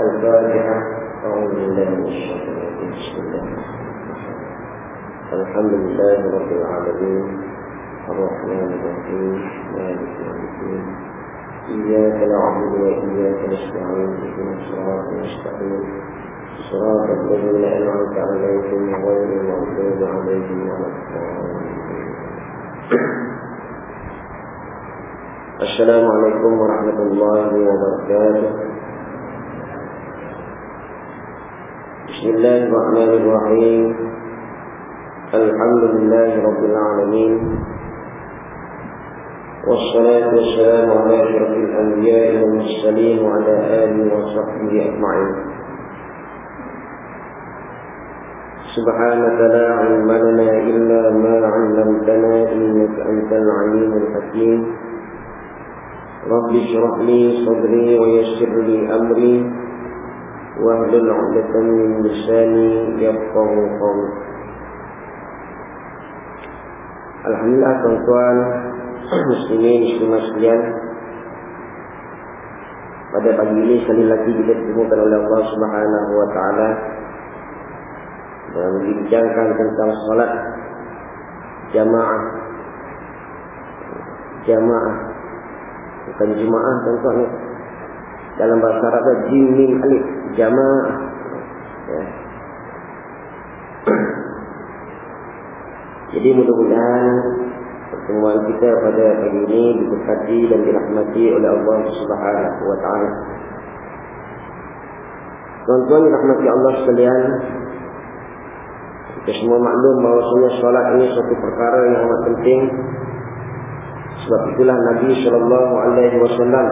الفاتحة أعوذ بالله من الشيطان الرجيم بسم الله الحمد لله رب العالمين الرحمن الرحيم مالك يوم الدين. إياك نعبد وإياك نستعين اهدنا الصراط المستقيم. صراط الذين أنعمت عليهم غير المغضوب عليهم ولا الضالين. السلام عليكم ورحمة الله وبركاته. بسم الله الرحمن الرحيم. الحمد لله رب العالمين. والصلاة والسلام على أشرف الأنبياء والمرسلين وعلى آله وصحبه أجمعين. سبحانك لا علم لنا إلا ما علمتنا إنك أنت العليم الحكيم. رب اشرح لي صدري ويسر لي أمري واهلل عقدة من لساني يفقه قولي Alhamdulillah tuan-tuan muslimin muslimat sekalian pada pagi ini sekali lagi kita ditemukan oleh Allah Subhanahu wa taala dan membincangkan tentang salat jamaah jamaah bukan jemaah tuan-tuan dalam bahasa Arab jim mim alif jamaah ya. Jadi mudah-mudahan pertemuan kita pada pagi ini diberkati dan dirahmati oleh Allah Subhanahu wa taala. Tuan-tuan dirahmati Allah sekalian, kita semua maklum bahawasanya solat ini suatu perkara yang amat penting. Sebab itulah Nabi sallallahu alaihi wasallam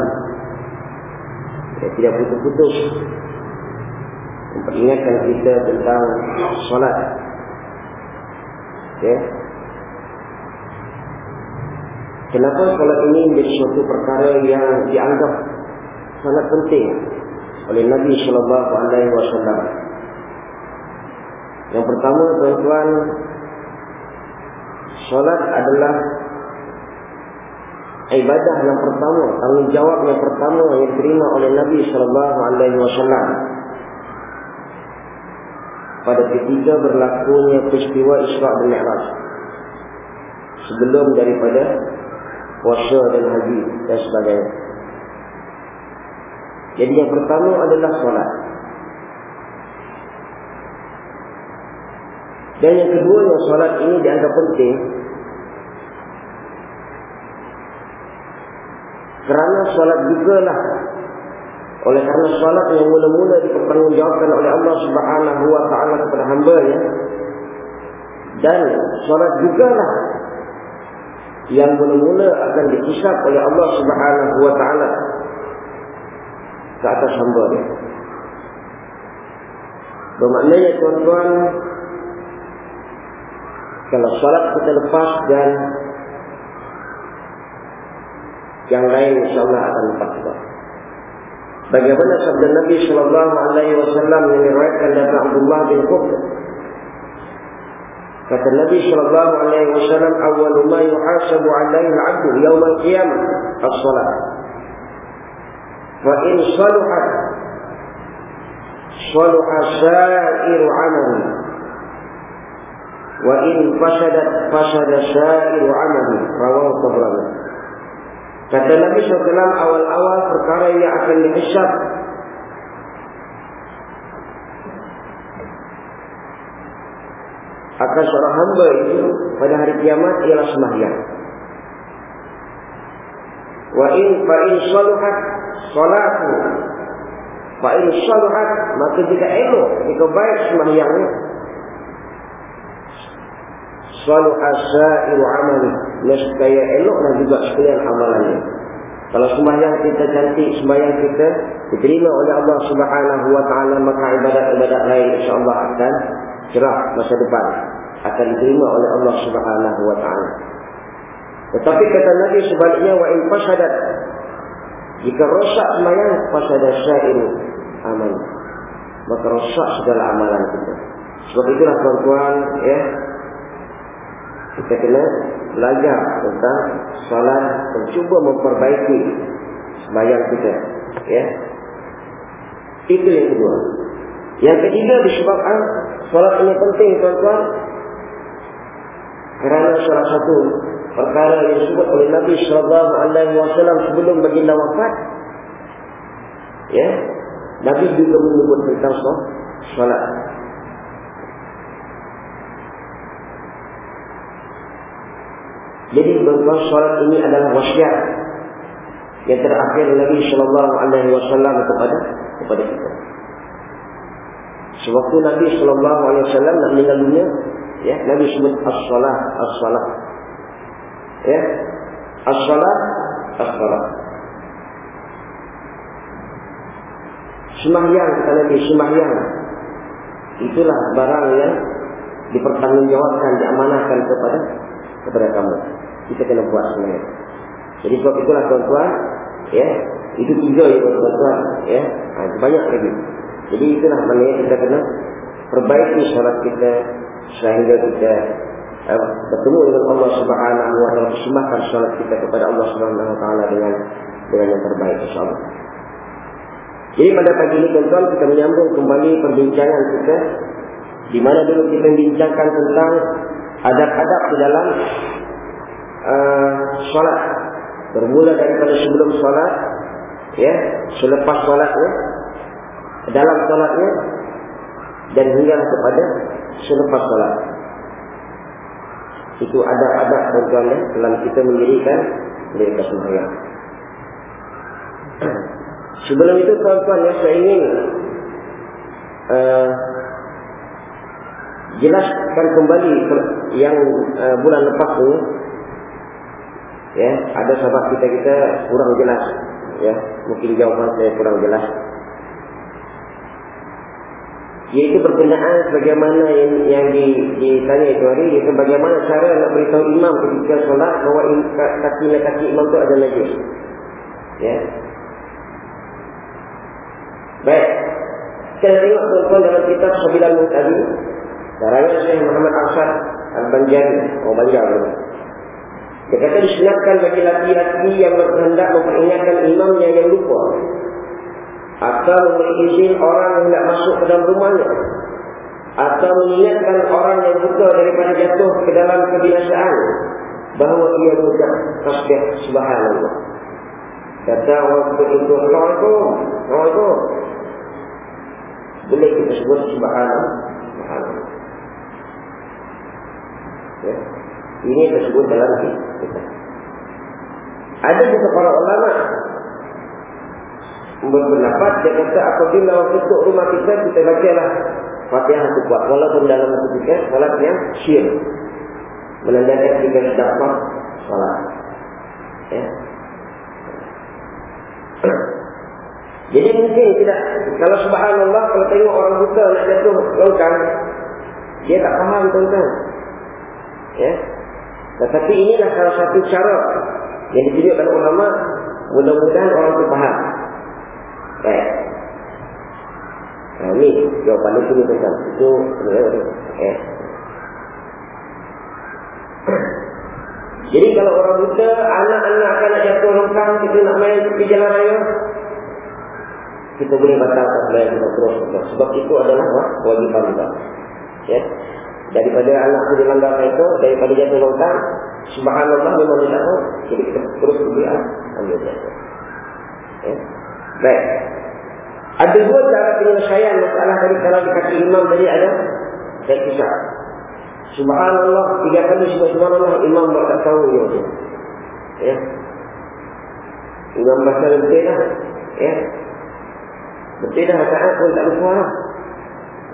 tidak putus-putus memperingatkan kita tentang solat Ya. Kenapa solat ini menjadi suatu perkara yang dianggap sangat penting oleh Nabi Sallallahu Alaihi Wasallam? Yang pertama, tuan-tuan, solat adalah ibadah yang pertama, tanggungjawab yang pertama yang diterima oleh Nabi Sallallahu Alaihi Wasallam pada ketika berlakunya peristiwa Isra' dan Mi'raj sebelum daripada puasa dan haji dan sebagainya. Jadi yang pertama adalah solat. Dan yang kedua yang solat ini dianggap penting kerana solat juga lah oleh kerana salat yang mula-mula dipertanggungjawabkan oleh Allah Subhanahu wa taala kepada hamba-Nya dan salat jugalah yang mula-mula akan dihisab oleh Allah Subhanahu wa taala ke atas hamba-Nya. Bermaknanya tuan-tuan kalau salat kita lepas dan yang lain insya-Allah akan juga. Bagaimana sabda Nabi sallallahu alaihi wasallam yang diriwayatkan dari Abdullah bin Qutb Kata Nabi sallallahu alaihi wasallam awal ma yuhasabu alaihi al-'abdu yawm al-qiyamah as-salat. Fa in saluhat saluha sa'iru 'amali. Wa in fasadat fasada sa'iru 'amali. Rawahu Tabrani. Kata Nabi SAW awal-awal perkara yang akan dihisap akan seorang hamba itu pada hari kiamat ialah sembahyang. Wa in fa in saluhat salatu. Fa in saluhat maka jika elok jika baik sembahyangnya salu asairu amali nescaya elok dan juga sekalian amalannya. Kalau sembahyang kita cantik sembahyang kita diterima oleh Allah Subhanahu wa taala maka ibadat-ibadat lain insyaallah akan cerah masa depan. Akan diterima oleh Allah Subhanahu wa taala. Tetapi kata Nabi sebaliknya wa in fasadat jika rosak sembahyang fasada syairu amal. Maka rosak segala amalan kita. Sebab itulah tuan-tuan ya Kita kena belajar tentang solat dan cuba memperbaiki sembahyang kita. Ya. Itu yang kedua. Yang ketiga disebabkan solat ini penting tuan-tuan. Kerana salah satu perkara yang disebut oleh Nabi sallallahu alaihi wasallam sebelum baginda wafat. Ya. Nabi juga menyebut tentang solat. Jadi tuan-tuan solat ini adalah wasiat yang terakhir Nabi sallallahu alaihi wasallam kepada kepada kita. Sewaktu Nabi sallallahu alaihi wasallam nak meninggal dunia, ya, Nabi sebut as-salah, as-salah. Ya. As-salah, as-salah. Sembahyang kata Nabi, sembahyang. Itulah barang yang dipertanggungjawabkan, diamanahkan kepada kepada kamu. Kita kena buat semuanya. Jadi sebab itulah tuan-tuan, ya, itu tiga ya tuan-tuan, ya, ha, banyak lagi. Jadi itulah maknanya kita kena perbaiki solat kita sehingga kita uh, bertemu dengan Allah Subhanahu Wa Taala, persembahkan solat kita kepada Allah Subhanahu Wa Taala dengan dengan yang terbaik insyaallah. Jadi pada pagi ini tuan-tuan kita menyambung kembali perbincangan kita di mana dulu kita membincangkan tentang adab-adab di dalam uh, solat. Bermula daripada sebelum solat ya selepas solatnya dalam solatnya dan hingga kepada selepas solat. Itu adab-adab ya, dalam kita mendirikan mereka sembahyang sebelum itu tuan-tuan ya saya ingin uh, jelaskan kembali yang uh, bulan lepas ini ya ada sahabat kita kita kurang jelas. Ya mungkin jawapan saya kurang jelas. Yaitu berkenaan bagaimana yang, yang ditanya itu hari yaitu bagaimana cara nak beritahu imam ketika solat bahawa kaki kaki imam itu ada najis. Ya. Baik. Kita tengok tuan-tuan dalam kitab Sabilan tadi Caranya Syekh Muhammad Arsad Al-Banjari Oh Banjar Dia kata disunatkan bagi laki-laki yang berkehendak memperingatkan imamnya yang lupa. Atau memberi izin orang yang tidak masuk ke dalam rumahnya. Atau mengingatkan orang yang buta daripada jatuh ke dalam kebinasaan Bahawa ia mengucap tasbih subhanallah. Kata orang itu Assalamualaikum. Assalamualaikum. Boleh kita sebut subhanallah? Subhanallah Ya. Ini tersebut dalam kita. Ada juga para ulama berpendapat dia kata apabila untuk rumah kita kita bacalah Fatihah itu kuat walaupun dalam ketika salat yang syir menandakan kita apa salat. Ya. Jadi mungkin tidak kalau subhanallah kalau tengok orang buta nak jatuh longkang dia tak faham tuan-tuan. Ya. Tetapi inilah salah satu cara yang ditunjukkan ulama mudah-mudahan orang itu faham. Baik. Nah, ini jawapan itu ni tentang itu ya. Jadi kalau orang buta, anak-anak akan nak jatuh longkang, kita nak main di jalan raya, kita boleh batalkan main kita terus. Sebab itu adalah wajiban kita. Ya daripada anak itu dilanggar itu daripada jatuh longkang subhanallah memang tidak tahu jadi kita terus berdoa ambil jatuh. Ya. baik. Ada dua cara penyelesaian masalah dari kalau dikasih imam tadi ada saya kisah subhanallah tiga kali subhanallah imam tak tahu ya. ya. Imam bahasa betul lah ya. Betul dah saat pun tak lupa lah.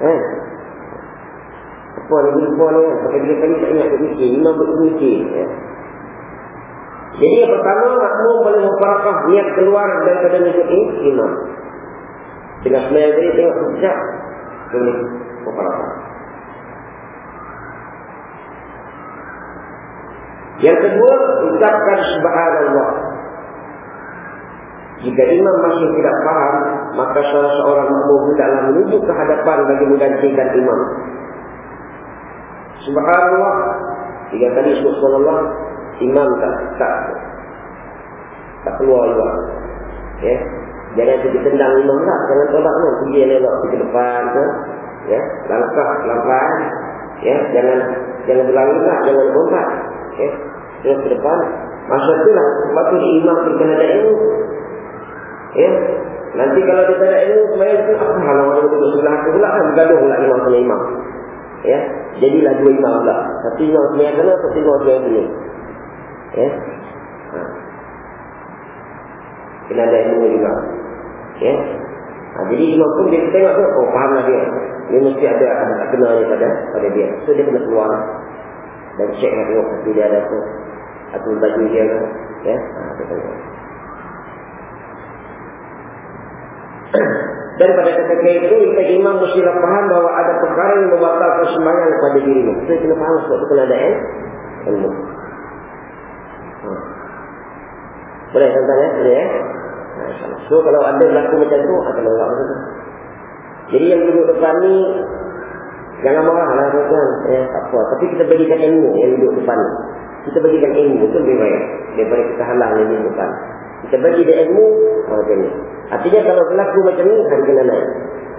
Eh Puan ibu puan ya. Pakai tiga kali tak ingat berfikir. Imam berfikir. Ya. Jadi yang pertama, makmum boleh memperakah niat keluar daripada masjid ini, imam. Dengan semayang tadi, tengok sekejap. Boleh memperakah. Yang kedua, ucapkan subhanallah. Jika imam masih tidak faham, maka salah seorang makmum tidaklah menuju ke hadapan bagi menggantikan imam. Subhanallah Tiga kali sebut Allah, imam tak tak tak keluar juga. Ya. Jangan pergi tendang imam lah. Jangan tolak lah. Pergi yang elok. Pergi depan tu. Ya. Langkah. Lampan. Ya. Jangan jangan berlari lah. Jangan berompat. Ya. Terus ke depan. Masa tu lah. Sebab tu imam pergi kena ada ilmu. Ya. Nanti kalau dia tak ada ilmu. Sebenarnya tu. Apa hal orang yang duduk sebelah aku pula kan. Bergaduh pula imam sama imam. Ya. Jadilah dua imam pula. Satu imam sebenarnya kena. Satu imam sebenarnya kena. Ya. Ha. Kena ada ilmu juga. Ya. Ha, jadi imam pun dia tengok tu, oh fahamlah dia. Dia mesti ada ada tak kenalnya pada pada dia. So dia kena keluar dan cek nak tengok kaki dia ada tu. Atau baju dia ke. Ya. Ha, dan pada ketika itu kita imam mesti faham bahawa ada perkara yang membatalkan sembahyang pada dirimu. Kita faham sebab itu kena ada eh? ilmu. Ha. Boleh tuan-tuan ya? Boleh ya? So kalau ada berlaku macam tu akan menolak macam tu. Jadi yang duduk depan ni jangan marah lah ya, tak apa. Tapi kita bagikan ilmu yang duduk depan ni. Kita bagikan ilmu tu lebih baik daripada kita halang yang duduk depan. Kita bagi dia ilmu macam ni. Artinya kalau berlaku macam ni harus kena naik.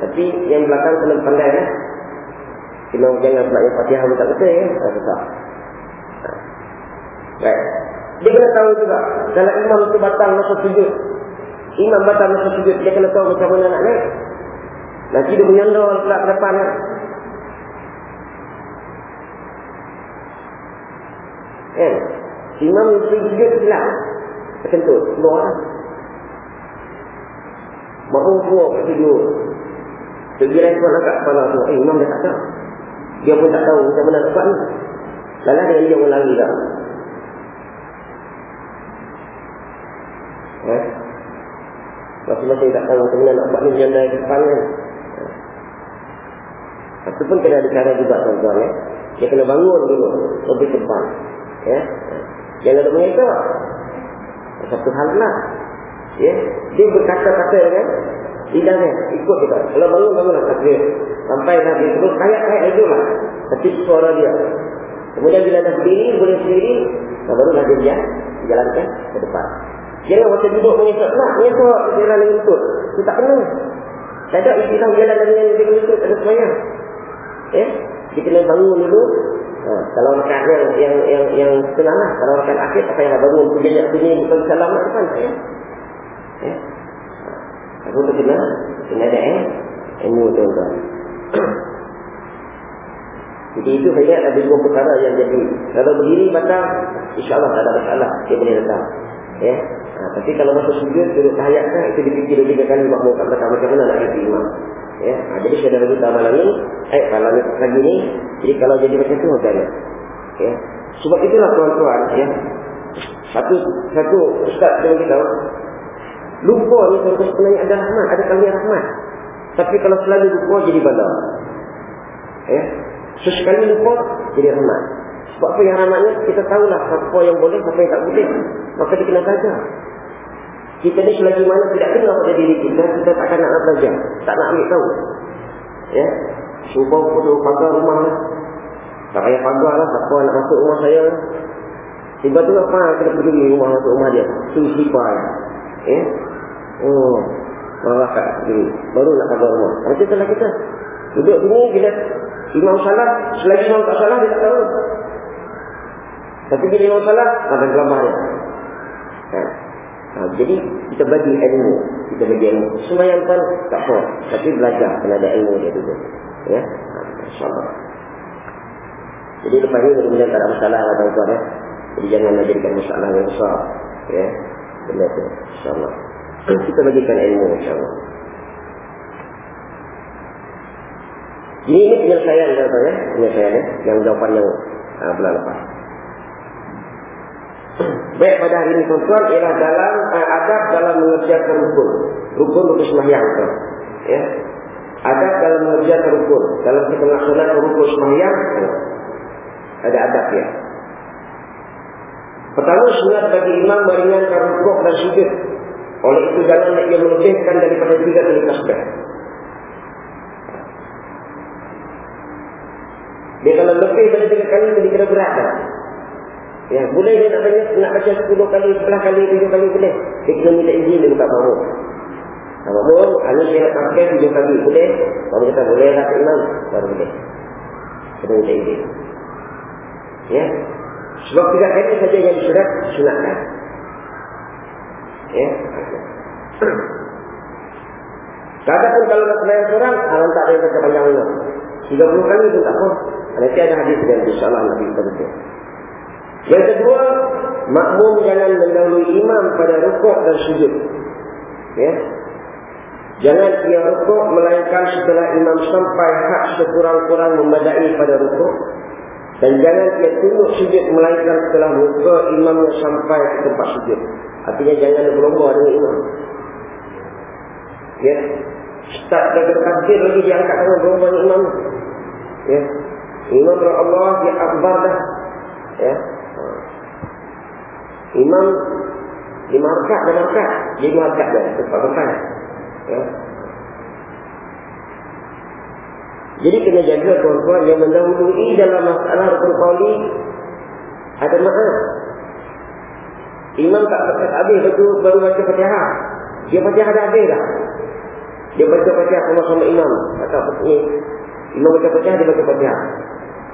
Tapi yang belakang kena pandai ya. Kena jangan pula yang fatihah pun tak betul ya. Tak susah. Baik. Dia kena tahu juga. Kalau imam itu batal masa sujud. Imam batal masa sujud. Dia kena tahu macam mana nak naik. Nanti dia menyandol pula ke depan. Kan? Eh, imam itu sujud hilang. Terkentut. Keluar. Mahu semua kat tidur. Tergirai tuan agak kepala tu. Eh, imam dah tak tahu. Dia pun tak tahu macam mana tempat ni. Lalu dia yang lari dah. Eh? Masing-masing tak tahu macam mana nak buat ni janda di depan kan. Itu pun kena ada cara juga tuan-tuan ya. Dia kena bangun dulu. Lebih depan. Ya. Jangan ada mengekor. Satu hal lah. Ya. Dia berkata-kata kan. Lidahnya. Ikut kita. Kalau bangun, bangunlah takbir. Sampai dia terus kayak-kayak itu lah. Tapi suara dia. Kemudian bila dah berdiri, boleh sendiri. Barulah dia jalankan ke depan. Jangan macam duduk mengesok. Nak mengesok jalan dengan lutut. Itu tak kena. Tak ada istilah jalan dengan dengan lutut. Tak ada semuanya. Eh? Dia kena bangun dulu. Ha, kalau makan yang yang yang, yang senang lah. Kalau makan akhir, apa yang bangun? Pergi nak bunyi bukan salam lah. Tak ya? Aku tu kena. Kena ada eh. Ilmu tuan-tuan. Jadi itu saya ada dua perkara yang jadi. Kalau berdiri batal, insyaAllah tak ada masalah. Dia boleh datang. Ya. Ha, tapi kalau masuk sujud duduk tahiyat kan itu dipikir tiga kali buat muka belakang macam mana nak jadi imam. Ya. Ha, jadi saya dah bagi malam ni, eh kalau ni pagi ni, jadi kalau jadi macam tu macam mana? Ya. Sebab itulah tuan-tuan ya. Satu satu ustaz yang kita lupa ni tuan-tuan sebenarnya ada rahmat, ada kalian rahmat. Tapi kalau selalu lupa jadi bala. Ya. Sesekali lupa jadi rahmat. Sebab apa yang ramanya kita tahulah apa yang boleh, apa yang tak boleh. Maka dia kena belajar. Kita ni selagi mana tidak kenal pada diri kita, kita tak akan nak belajar. Tak nak ambil tahu. Ya. Sumpah putus pagar rumah lah. Tak payah pagar lah, siapa nak masuk rumah saya. Tiba tu apa kena peduli rumah masuk rumah dia. Itu sifar. Ya. Oh. Marah kat diri. Baru nak pagar rumah. Macam itulah kita. Duduk sini bila imam salah, selagi imam tak salah dia tak tahu. Tapi bila imam salah, ada gelamah dia. Ha. Ha. Jadi kita bagi ilmu. Kita bagi ilmu. Semua yang tak apa. Tapi belajar. Kena ada ilmu dia dulu. Ya. Ha. InsyaAllah. Jadi lepas ini kemudian tak ada masalah lah tuan-tuan ya. Jadi jangan menjadikan masalah yang besar. Ya. Benda tu. InsyaAllah. Kita bagikan ilmu insyaAllah. Ini, ini penyelesaian tuan-tuan ya. Penyelesaian ya. Yang jawapan yang uh, bulan lepas. Baik pada hari ini tuan-tuan ialah dalam uh, adab dalam mengerjakan rukun. Rukun untuk sembahyang tu. Ya. Adab dalam mengerjakan rukun. Dalam kita melaksanakan rukun sembahyang ya. ada adab ya. Pertama sunat bagi imam meringankan rukuk dan sujud. Oleh itu jangan ia melebihkan daripada tiga kali tasbih. Dia kalau lebih dari tiga kali, jadi kira berat dah. Ya, boleh dia nak baca, nak baca 10 kali, 11 kali, 7 kali boleh. Dia kena minta izin dia buka bangun. Kalau mau, anu saya nak pakai 7 kali, boleh? Kalau kita boleh lah ke imam, baru boleh. Kena minta izin. Ya. Sebab tiga kali saja yang disurat, sunatkan. Ya. Kadang-kadang kalau nak sembahyang seorang, alam tak ada baca panjang imam. 30 kali pun tak apa. Nanti ada hadis dan insyaAllah Nabi betul. Yang kedua, makmum jangan mendahului imam pada rukuk dan sujud. Ya. Jangan ia rukuk melainkan setelah imam sampai hak sekurang-kurang memadai pada rukuk. Dan jangan ia tunduk sujud melainkan setelah rukuk imam sampai ke tempat sujud. Artinya jangan berlomba dengan imam. Ya. Start dari takbir lagi diangkat dengan berlomba dengan imam. Ya. Imam Allah dia akbar dah. Ya. Imam lima rakaat dan rakaat. Lima rakaat dah. Tempat depan. Ya. Jadi kena jaga tuan-tuan yang mendahului dalam masalah rukun qawli ada maaf. Imam tak dapat habis betul baru baca Fatihah. Dia Fatihah dah habis dah. Dia baca Fatihah sama-sama imam. Atau ni Imam baca Fatihah dia baca Fatihah.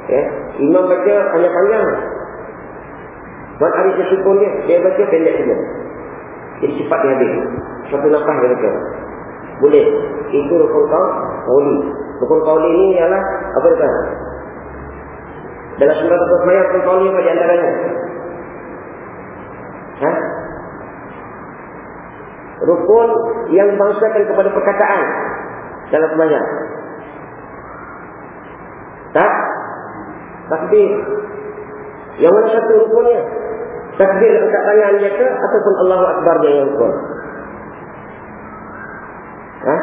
Ya. Imam baca panjang-panjang. Buat hari kesukun dia, dia baca pendek saja. Jadi cepat dia habis. Satu nafas dia baca. Boleh. Itu rukun kau, kauli. Rukun kauli ini ialah, apa dia kata? Dalam sembilan rukun semayang, rukun kauli apa di antaranya? Ha? Rukun yang bangsakan kepada perkataan dalam semayang. Tak? Takbir. Yang mana satu rukunnya? Takbir angkat tangan dia ke ataupun Allahu Akbar dia yang rukun? Ha?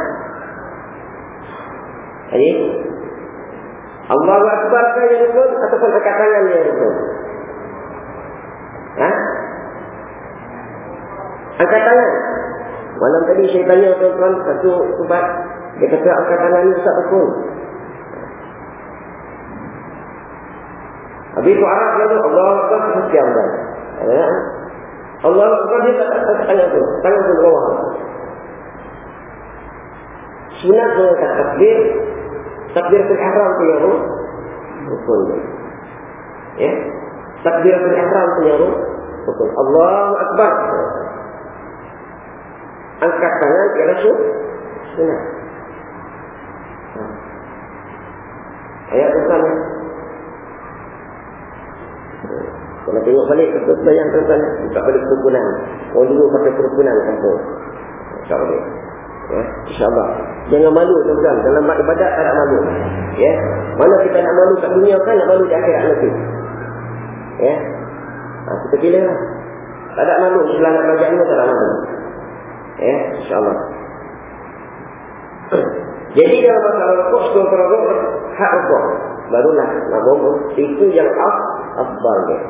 Jadi Allahu Akbar ke yang rukun ataupun angkat tangan dia yang rukun? Ha? Angkat tangan. Malam tadi saya tanya tuan-tuan satu tempat dia kata angkat tangan ni tak rukun. Habis itu Arab dia tu Allah sekian dah. Ya. Allah Akbar dia tak tak tanya tu. Tangan tu bawah. Sunat mengangkat takbir. Takbir ihram tu yang rukun. Ya. Takbir ihram tu yang rukun. Allah Akbar. Angkat tangan ialah sunat. Ayat tuan Kalau tengok balik ke sayang tuan buka balik kerukunan. Orang dulu pakai kerukunan kampung. InsyaAllah. Ya, InsyaAllah. Jangan malu tuan-tuan. Dalam ibadat tak nak malu. Ya. Mana kita nak malu kat dunia kan nak malu di akhirat nanti. Ya. Ha, kita pilih lah. Tak ada malu. Setelah nak belajar ilmu tak ada malu. Ya. InsyaAllah. Jadi dalam masalah rukuk, sekolah rukuk, hak rukuk. Barulah nak bohong. Itu yang af, afdal dia.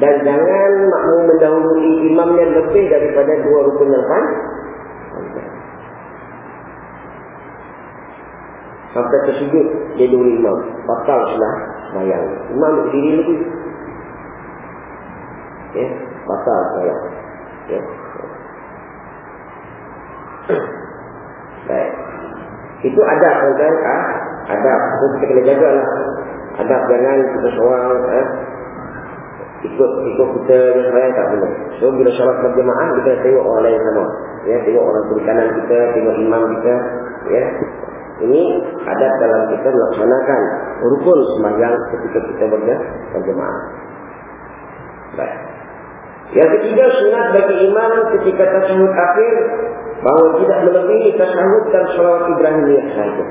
Dan jangan makmum mendahului imamnya lebih daripada dua rukun yang pan. Sampai tersudut dia dulu imam. Batal sudah bayang. Imam berdiri lagi. Ya, batal bayang. Ya. Baik. Itu adab kan? Ah, adab. Itu kita kena jaga lah. Adab jangan kita seorang eh, ikut ikut kita yang saya tak boleh. So bila syarat berjemaah kita tengok orang lain sama. Ya, tengok orang kiri kanan kita, tengok imam kita, ya. Ini ada dalam kita melaksanakan rukun sembahyang ketika kita berjemaah. Baik. Yang ketiga sunat bagi imam ketika tasyahud akhir bahawa tidak melebihi tasyahud dan salawat Ibrahim yang sahaja.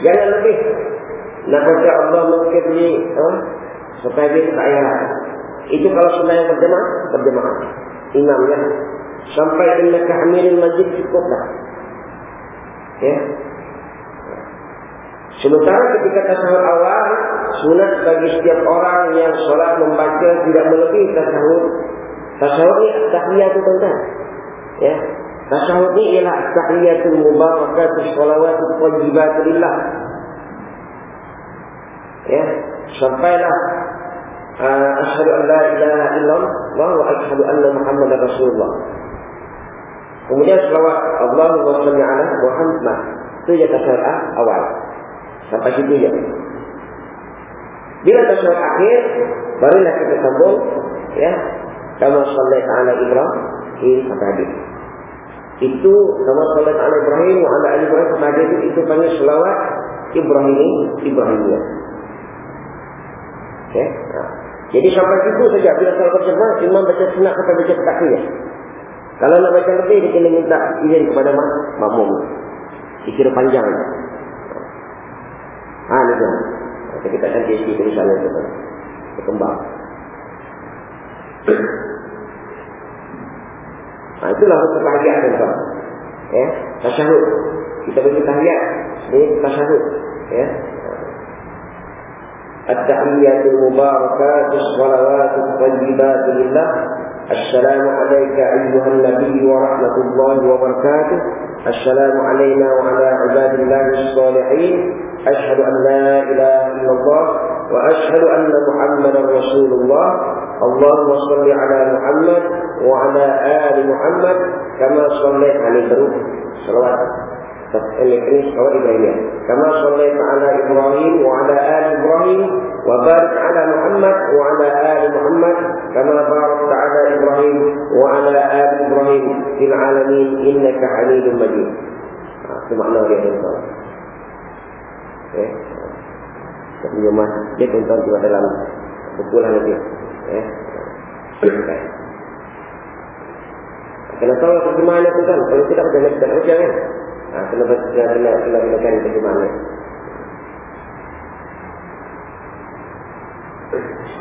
Jangan lebih. Nak baca Allah mungkin ni, Tak payah. Itu kalau sebenarnya berjemaah Berjemaah Imamnya Sampai inna kehamirin majid cukup dah. Ya. Sementara ketika tasawuf awal Sunat bagi setiap orang yang solat membaca Tidak melebihi tasawuf. Tasawuf ni tahiyatul tuan Ya. Tasawuf ni ialah tahiyatul mubarakatul sholawatu wajibatulillah Ya. Sampailah asyhadu an la ilaha illallah wa asyhadu anna muhammadar rasulullah. Kemudian selawat Allahumma shalli ala Muhammad. Itu je tasawuf awal. Sampai situ je. Bila tasawuf akhir, barulah kita sambung ya. Kama sallallahu ala Ibrahim sampai. Itu kama sallallahu ala Ibrahim wa ala Ibrahim sampai itu, itu panggil selawat Ibrahim Ibrahimiyah. Okay. Ha. Jadi sampai situ saja bila salat berjemaah imam baca sunat atau baca takbir. Kalau nak baca lebih dia kena minta izin kepada mak makmum. Dikira panjang. Ha ni tu. Kita tak akan jadi tulisan itu. Berkembang. Ha, itulah untuk tahiyat tuan. Ya, tasyahud. Kita bagi tahiyat. Ini tasyahud. Ya. التحيات المباركات الصلوات الطيبات لله. السلام عليك أيها النبي ورحمة الله وبركاته. السلام علينا وعلى عباد الله الصالحين. أشهد أن لا إله إلا الله وأشهد أن محمدا رسول الله. اللهم صل على محمد وعلى آل محمد كما صليت عليه صلوات. Ini kawat Ibrahim. Kama sallallahu ala Ibrahim wa ala ali Ibrahim wa barik ala Muhammad wa ala ali Muhammad kama barakta ala Ibrahim wa ala ali Ibrahim fil alamin innaka Hamidum Majid. Itu makna dia tuan. Eh. Tapi rumah dia tuan juga dalam buku lah nanti. Eh. Kenapa terjemahan itu kan? Kalau tidak berjalan tidak berjalan. Ha, kena kena kena kena kena kan bagaimana.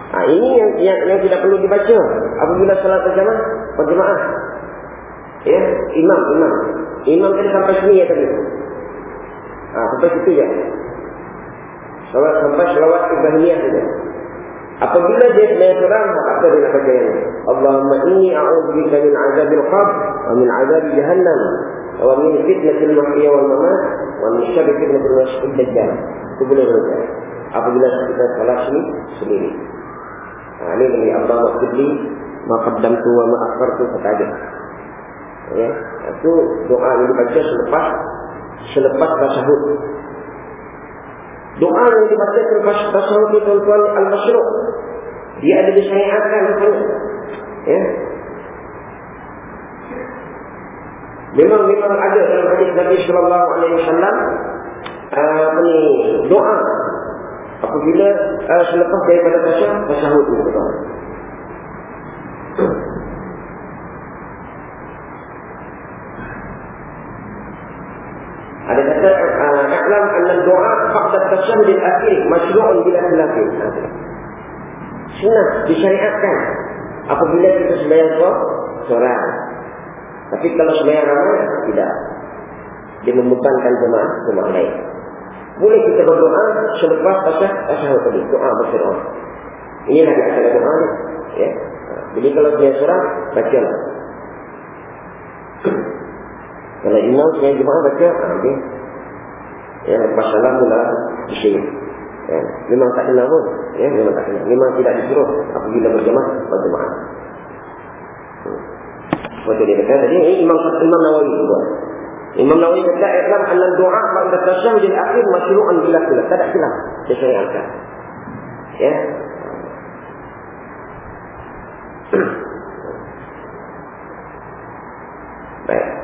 Ha, ini yang, yang yang tidak perlu dibaca apabila salat berjamaah berjamaah. Ya, imam imam. Imam tadi sampai sini ya tadi. Ha, sampai situ ya. Salat sampai selawat Ibrahimiyah saja. Apabila dia naik seorang, apa dia nak baca ini? Allahumma inni a'udzubika min azabil qabr wa min azab jahannam ومن فتنة المحيا والممات ومن شر فتنة المسيح الدجال itu boleh baca apabila kita salat sini sendiri nah, ini dari Allah maksudli maqaddam tu wa ma'akhar tu kata aja ya itu doa yang dibaca selepas selepas tasahud doa yang dibaca selepas tasahud itu tuan-tuan al-masyruq dia ada disyariatkan ya Memang memang ada dalam hadis Nabi sallallahu alaihi wasallam ini doa apabila uh, selepas daripada tasyahud tasyahud itu betul. Ada kata i'lam uh, anna doa ba'da tasyahud al-akhir masyru'un bila khilafin. Sunnah disyariatkan apabila kita sembahyang solat. Tapi kalau semayang ramai, tidak. Dia membebankan jemaah jemaah lain. Boleh kita berdoa selepas tasah tasah tadi. Doa berdoa. Inilah di atas doa. Ya. Jadi kalau dia seorang, baca lah. Kalau imam saya jemaah baca, okay. ya, lepas salam mula isyik. Ya. Memang tak kenal pun. Ya, memang tak kenal. Memang tidak disuruh apabila berjemaah, berjemaah. Seperti dia kata tadi, ini Imam Imam Nawawi buat. Imam Nawawi kata, "Iklam anna doa ba'da tasyahud al-akhir masyru'an bila kula." Tak ada khilaf. Dia syariatkan. Ya. Baik.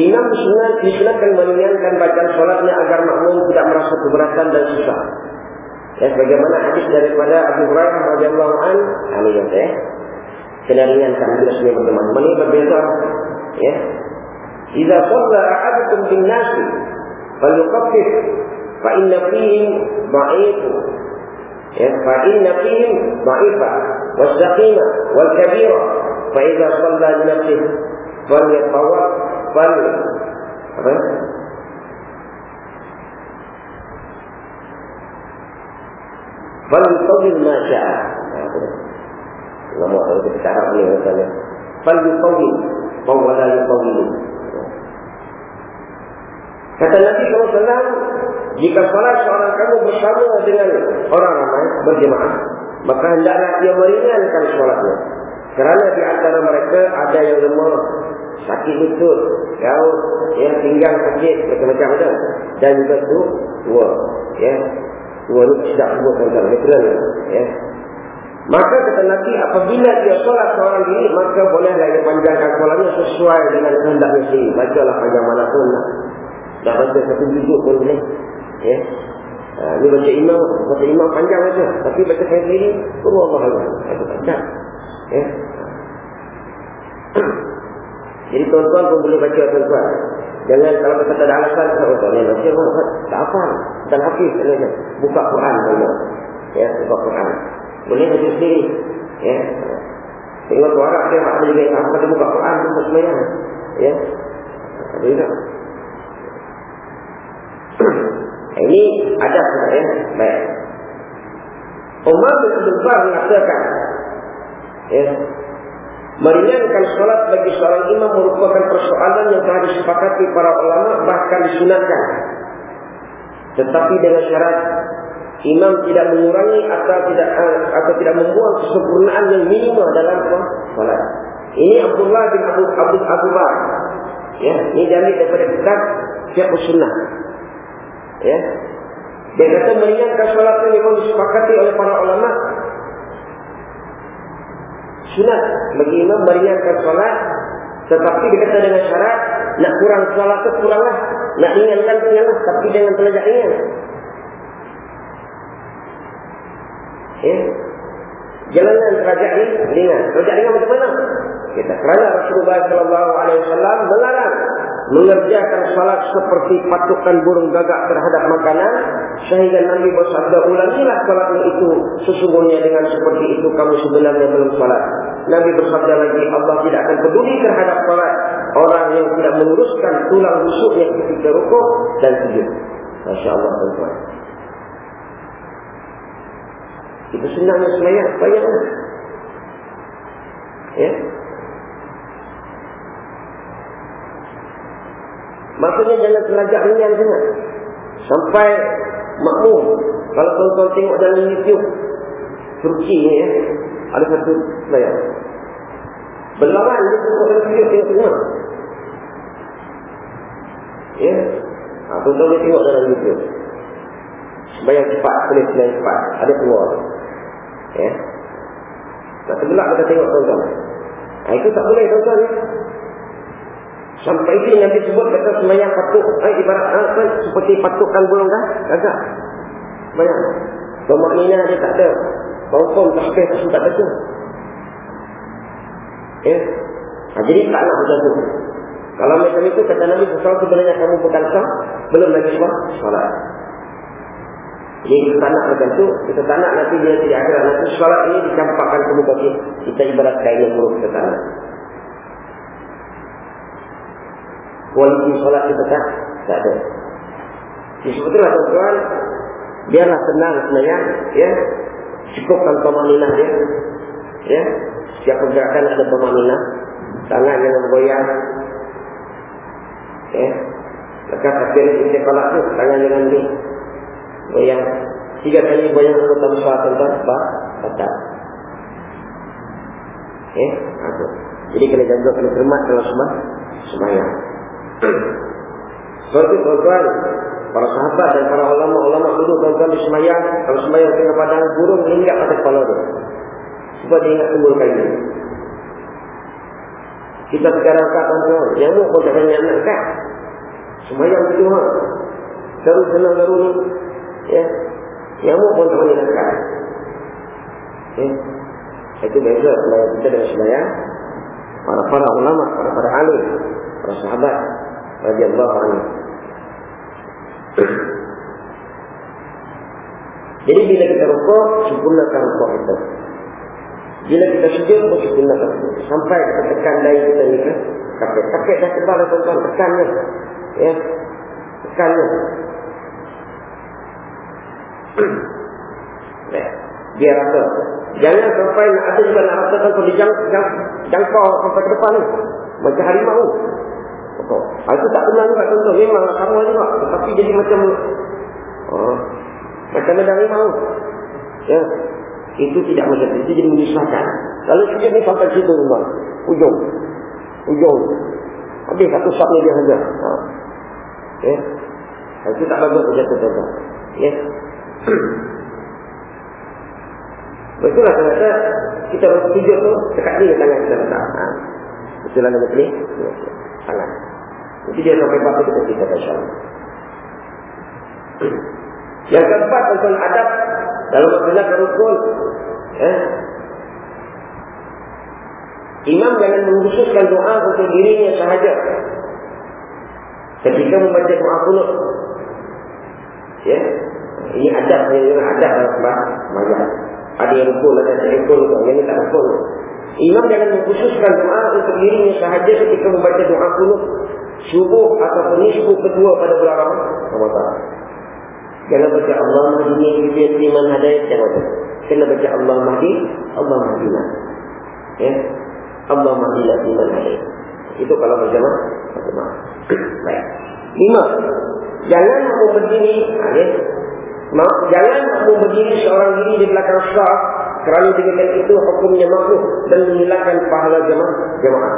Imam sunat disunatkan mengingatkan bacaan solatnya agar makmum tidak merasa keberatan dan susah. Ya, bagaimana hadis daripada Abu Hurairah radhiyallahu anhu, kami ya kena ringankan bila semuanya berteman. Ini berbeza. Ya. Jika shalla ahadukum bin nasi falyuqaffif fa inna fihim dha'if. Ya, fa inna fihim dha'ifa was-saqima wal-kabira. Fa idza shalla li nafsihi falyatawaf fal apa? Falyutawil ma sya'a. Nama kalau kita cakap ni misalnya. Fal yuqawil. Fawwala yuqawil. Kata Nabi SAW, jika salat seorang kamu bersama dengan orang ramai berjemaah, maka hendaklah dia meringankan solatnya. Kerana di antara mereka ada yang lemah, sakit lutut, jauh, ya, tinggal sakit, macam-macam ada. Dan juga tu, tua. Ya. Tua ni tidak semua tuan-tuan. Ya. Maka kata Nabi, apabila dia solat seorang diri, maka bolehlah dia panjangkan solatnya sesuai dengan kehendaknya sendiri. Bacalah panjang mana pun lah. Dah baca satu jujur pun boleh. Ya. Ha, ini baca imam, baca imam panjang saja. Tapi baca saya sendiri, pun Allah Allah. Baca panjang. Ya. Jadi tuan-tuan pun boleh baca tuan-tuan. Jangan kalau kita tak ada alasan, tuan-tuan. Ya, baca pun tak apa. Dan hafiz. Buka Quran. Ya, buka Quran. Boleh baca sendiri. Ya. Tengok Arab dia tak boleh baca. Apa buka Quran tu semuanya. Ya. Ada juga. Ini ada ya. Baik. Umar bin Abdul mengatakan ya, meringankan solat bagi seorang imam merupakan persoalan yang telah disepakati para ulama bahkan disunatkan. Tetapi dengan syarat imam tidak mengurangi atau tidak atau tidak membuang kesempurnaan yang minimal dalam solat. Ini Abdullah bin Abu Abu Abu Bakar. Ya, ini diambil daripada kitab Fiqh Sunnah. Ya. Dia kata meringankan solat yang memang disepakati oleh para ulama. Sunat bagi imam meringankan solat. Tetapi dia kata dengan syarat nak kurang solat itu kuranglah. Nak ringankan ringanlah. Tapi dengan terlejak ringan. Ya. Jalanan terajak ini ringan. Terajak ringan macam mana? Kita kerana Rasulullah Wasallam melarang mengerjakan salat seperti patukan burung gagak terhadap makanan sehingga Nabi bersabda ulangilah salatmu itu sesungguhnya dengan seperti itu kamu sebenarnya belum salat. Nabi bersabda lagi Allah tidak akan peduli terhadap salat orang yang tidak meluruskan tulang rusuknya ketika rukuk dan sujud. Masya Allah. Itu senangnya semayang. Bayangkan. Ya. Maksudnya jangan terlajak ringan sangat. Sampai makmum. Kalau tuan-tuan tengok dalam YouTube. Turki ni ya. Ada satu semayang. Berlawan dia tengok dalam video tengok semua. Ya. Ha, tuan-tuan tengok dalam YouTube. Semayang cepat. Boleh semayang cepat. Ada keluar. Ya. Tak tergelak kita tengok tuan-tuan. Ha, itu tak boleh tuan-tuan ya. Sampai ini Nabi sebut kata semayang patuk. Eh, ibarat apa? Seperti patukan burung kan? Gagak. Tomak Nina dia tak ada. Tak habis tak sempat baca. Ya. Ha, jadi tak nak macam tu. Kalau macam itu kata Nabi sesuatu sebenarnya kamu bukan sah. Belum lagi sebab salat. Jadi kita tak nak macam tu. Kita tak nak nanti dia tidak akhirat. Nanti salat ini dicampakkan ke muka kita. Kita ibarat kain yang buruk kita tak nak. kualiti solat kita tak, tak ada. Jadi sebetulnya tuan-tuan, biarlah tenang sebenarnya, ya. Cukupkan pemaninah dia. Ya. Setiap pergerakan ada pemaninah. Tangan yang goyang. Ya. Lekas akhir ini kolak tu, tangan jangan ni. Goyang. Tiga kali goyang satu tanpa tuan-tuan, sebab batal. Ya. Jadi kena jaga, kena cermat dalam semua. Semayang. Seperti tuan-tuan, para sahabat dan para ulama-ulama dulu tuan-tuan di semayang, kalau semayang tengah padang, burung ingat atas kepala itu. Sebab dia ingat kumpul kayu. Kita sekarang kat tuan-tuan, nyamuk pun tak banyak nak kat. Semayang itu ha. Terus senang baru ni. Ya. Nyamuk pun tak banyak nak kat. Ya. Itu biasa semayang kita dengan semayang. Para-para ulama, para-para alim, para sahabat radhiyallahu anhu. Jadi bila kita rukuk, sempurnakan rukuk itu. Bila kita sujud, pun sempurnakan. Sampai kita tekan dari kita ni ke kapit. Kapit dah tebal lah tuan-tuan, tekannya. Ya, tekannya. Ya. Dia rasa. Jangan sampai nak ada juga nak rasakan kau dijang, jang, jangkau sampai ke depan ni. Macam harimau. Oh, itu tak benar juga contoh. Memang sama juga. Tetapi jadi macam... Oh, macam ada harimau. Ya. Itu tidak macam itu. jadi menyusahkan. Kalau sujud ni sampai situ rumah. Ujung. Ujung. Habis satu ni dia saja. Ha. Ya. Itu tak bagus tu. Ya. Itulah kata kita bersujud tu dekat ni tangan kita letak. Ha. Itulah nama ni. Tangan. Jadi dia sampai bapa kita kita baca. Yang keempat tentang adab dalam melaksanakan rukun. Eh? Imam jangan mengkhususkan doa untuk dirinya sahaja. Ketika membaca doa kunut. Ya. Ini adab yang adab dalam bahasa. Ada yang rukun, ada yang rukun. Yang ini tak rukun. Imam jangan mengkhususkan doa untuk dirinya sahaja ketika membaca doa kunut. Subuh atau nisbu kedua pada bulan Ramadan. Jangan baca Allah Mahdi ni Ibn Iman Hadayat Jangan baca Kena baca Allah Mahdi Allah Mahdi Ya Allah Mahdi lah Iman Hadayat Itu kalau berjamaah Baik Lima Jangan mau berdiri ya. Jangan mau berdiri seorang diri di belakang sah Kerana dengan itu hukumnya makhluk Dan menghilangkan pahala jamaah Jamaah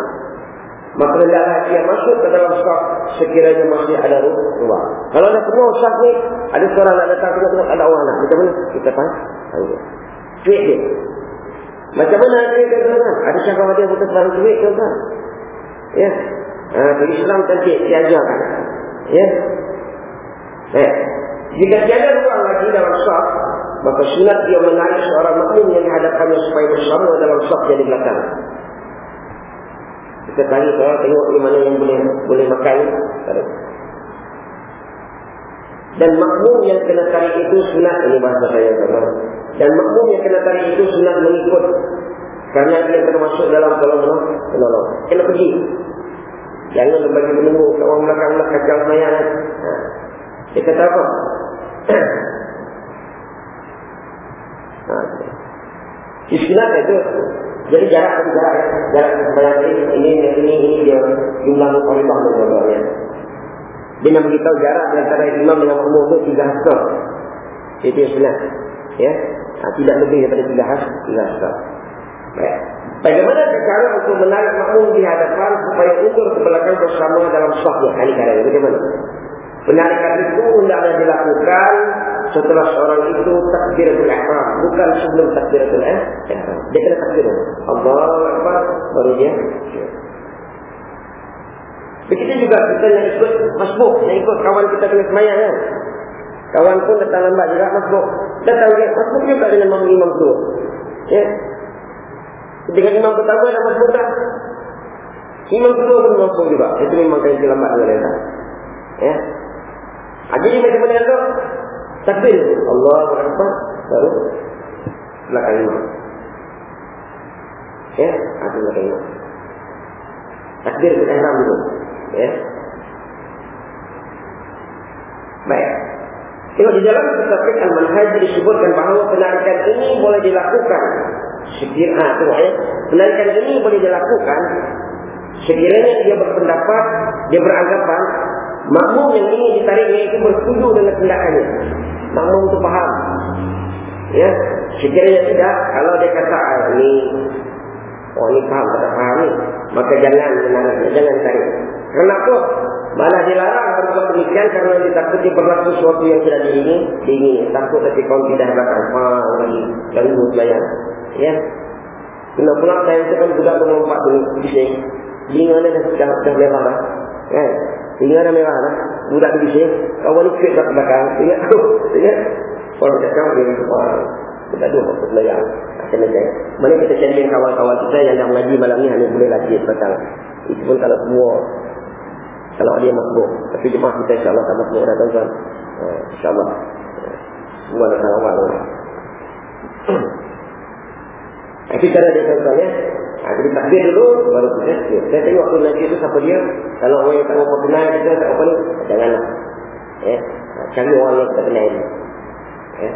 Maka hendaklah dia masuk ke dalam saf sekiranya masih ada ruang. Kalau ada penuh saf ni, ada seorang nak datang tengok-tengok ada orang nak. Macam mana? Kita panggil. Tweet dia. Macam mana dia kata Ada siapa dia bukan sebarang ke tuan? Ya. Ha, Islam cantik, dia ajarkan. Ya. Eh. Jika tiada ruang lagi dalam saf, maka sunat dia menarik seorang makmum yang dihadapannya supaya bersama dalam saf yang di belakang. Kita tanya saya tengok di mana yang boleh boleh makan. Dan makmum yang kena tarik itu sunat ini bahasa saya kata. Dan makmum yang kena tarik itu sunat mengikut kerana dia kena masuk dalam kolom penolong. Kena pergi. Jangan bagi menunggu kawan belakang nak kacau semayang. Ha. Dia kata apa? Ha. Istilah itu jadi jarak itu jarak ya. Jarak sebanyak ini, ini, ini, ini dia jumlah mukalibah dan sebagainya. Dia nak beritahu jarak antara imam dengan makmum itu tiga hasra. Itu sebenar. Ya. Ha, tidak lebih daripada tiga has, tiga hasra. Baik. Bagaimana cara untuk menarik makmum di hadapan supaya undur ke belakang bersama dalam sahnya? Ini caranya. Bagaimana? Penarikan itu hendaknya dilakukan setelah seorang itu takbiratul ihram, bukan sebelum takbiratul ihram. Dia kena takbir. Allahu akbar baru dia. Begitu juga kita yang ikut masbuk, yang ikut kawan kita kena semayang kan. Kawan pun datang lambat juga masbuk. Datang dia masbuk juga dengan imam imam tu. Ya. Dengan imam pertama dah masbuk dah. Imam kedua pun masbuk juga. Itu memang kaya lambat dengan dia. Ya. Jadi macam mana tu? Takbir. Allah Akbar. Baru. Belakang imam. Ya. Itu belakang imam. Takbir ke ihram dulu. Ya. Baik. Tengok di dalam kitab Al-Manhaj disebutkan bahawa penarikan ini boleh dilakukan. Sekiranya, ha, ya. Penarikan ini boleh dilakukan sekiranya dia berpendapat, dia beranggapan Makmum yang ingin ditariknya itu bersetuju dengan tindakannya. Makmum itu faham. Ya, sekiranya tidak, kalau dia kata ah, ini, oh ini faham, kata faham ni, maka jangan menariknya, jangan tarik. Kenapa? Malah dilarang berbuat demikian karena ditakuti berlaku sesuatu yang tidak diingini, diingini. Takut tapi kaum tidak belakang. Faham lagi, ganggu selayang. Ya, Kena pula saya itu kan budak berlompat di sini. Bingung ada dah dah lewat dah. Kan? Ingat ada merah lah. Budak tu bising. Kawan ni kuit kat belakang. Ingat tu. Ingat. Orang cakap dia ni. Wah. Kita dua waktu pelayang. Kena cek. Mana kita cari kawan-kawan kita yang dah mengaji malam ni hanya boleh lagi petang. Itu pun kalau semua. Kalau dia masuk. Tapi jemaah kita insyaAllah tak masuk dah tuan-tuan. Uh, InsyaAllah. Semua dah kawan Tapi cara dia tuan-tuan ya. Ha, jadi takbir dulu, baru kita takbir. Saya tengok tu nanti itu siapa dia. Kalau orang yang tak mau kenal kita, tak apa ni, janganlah. Ya. Ha, cari orang yang kita kenal. Ya.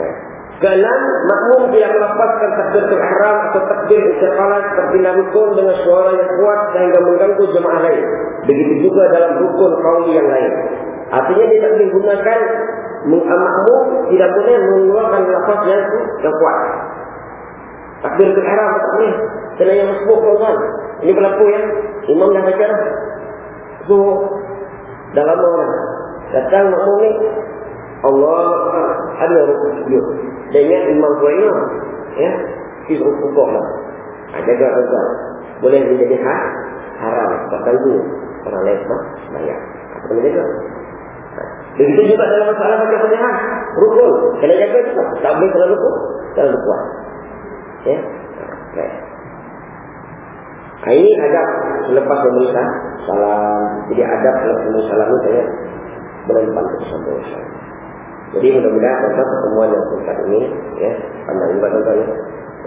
Nah. Keenam, makmum dia melepaskan takbir terharam atau takbir istiqalat terpindah rukun dengan suara yang kuat sehingga mengganggu jemaah lain. Begitu juga dalam rukun kauli yang lain. Artinya dia tak boleh gunakan makmum tidak boleh mengeluarkan lafaz yang, yang kuat. Takbir ke ihram tak boleh. Kena yang sebut tuan Ini berlaku ya. Imam dah baca. So, dah lama dah. Datang makmum ni. Allah ada rukuk sujud. Dan ingat imam tuan Ya. Kita rukuk lah. Ha, jaga rukuk. Boleh menjadi hak haram. Tak tangguh. Orang lain semayang. Apa kena jaga? Begitu juga dalam masalah baca Fatihah. Rukun. Kena jaga juga. Tak boleh terlalu kuat. Terlalu kuat. Ya. Okay. Ini adab selepas memberi salam. Jadi adab selepas memberi salam itu saya berempat bersama Jadi mudah-mudahan pada pertemuan yang singkat ini, ya, pandang juga tuan ya,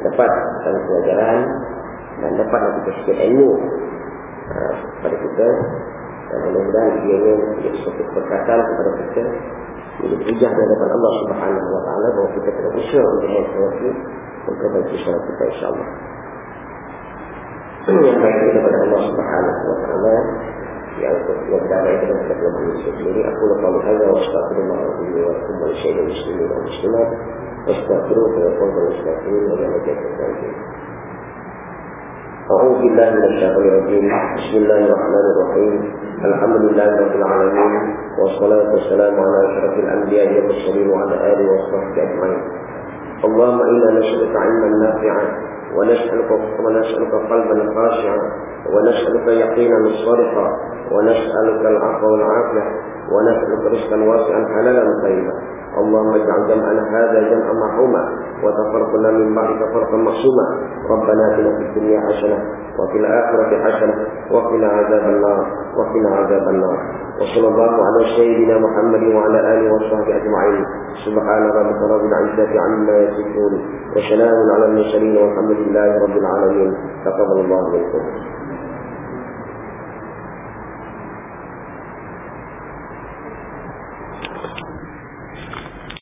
dapat satu pelajaran dan dapat nanti sedikit ilmu uh, pada kita mudah-mudahan dia ini menjadi suatu keberkatan kepada kita menjadi hujah dari hadapan Allah Subhanahu Wa Taala bahawa kita kena usaha untuk mengetahui untuk baiki salat kita insyaAllah yang baik daripada Allah Subhanahu Wa Taala yang yang damai dengan kita manusia sendiri aku lupa lihada wa astagfirullahaladzim wa lakum wa syaidah muslimin wa muslimat wa astagfiruh wa lakum wa astagfiruh wa lakum wa astagfiruh أعوذ بالله من الشيطان الرجيم. بسم الله الرحمن الرحيم. الحمد لله رب العالمين والصلاة والسلام على أشرف الأنبياء والمرسلين وعلى آله وصحبه أجمعين. اللهم إنا نسألك علما نافعا ونسألك ونسألك قلبا خاشعا ونسألك يقينا صادقا ونسألك العفو والعافية ونسألك رزقا واسعا حلالا طيبا. اللهم اجعل جمعنا هذا جمعا مرحوما وتفرقنا من بعد فرقا معصوما ربنا آتنا في الدنيا حسنة وفي الآخرة حسنة وقنا عذاب النار وقنا عذاب النار. وصلى الله على سيدنا محمد وعلى آله وصحبه أجمعين. سبحان ربك رب العزة عما يصفون وسلام على المرسلين والحمد لله رب العالمين. تقبل الله منكم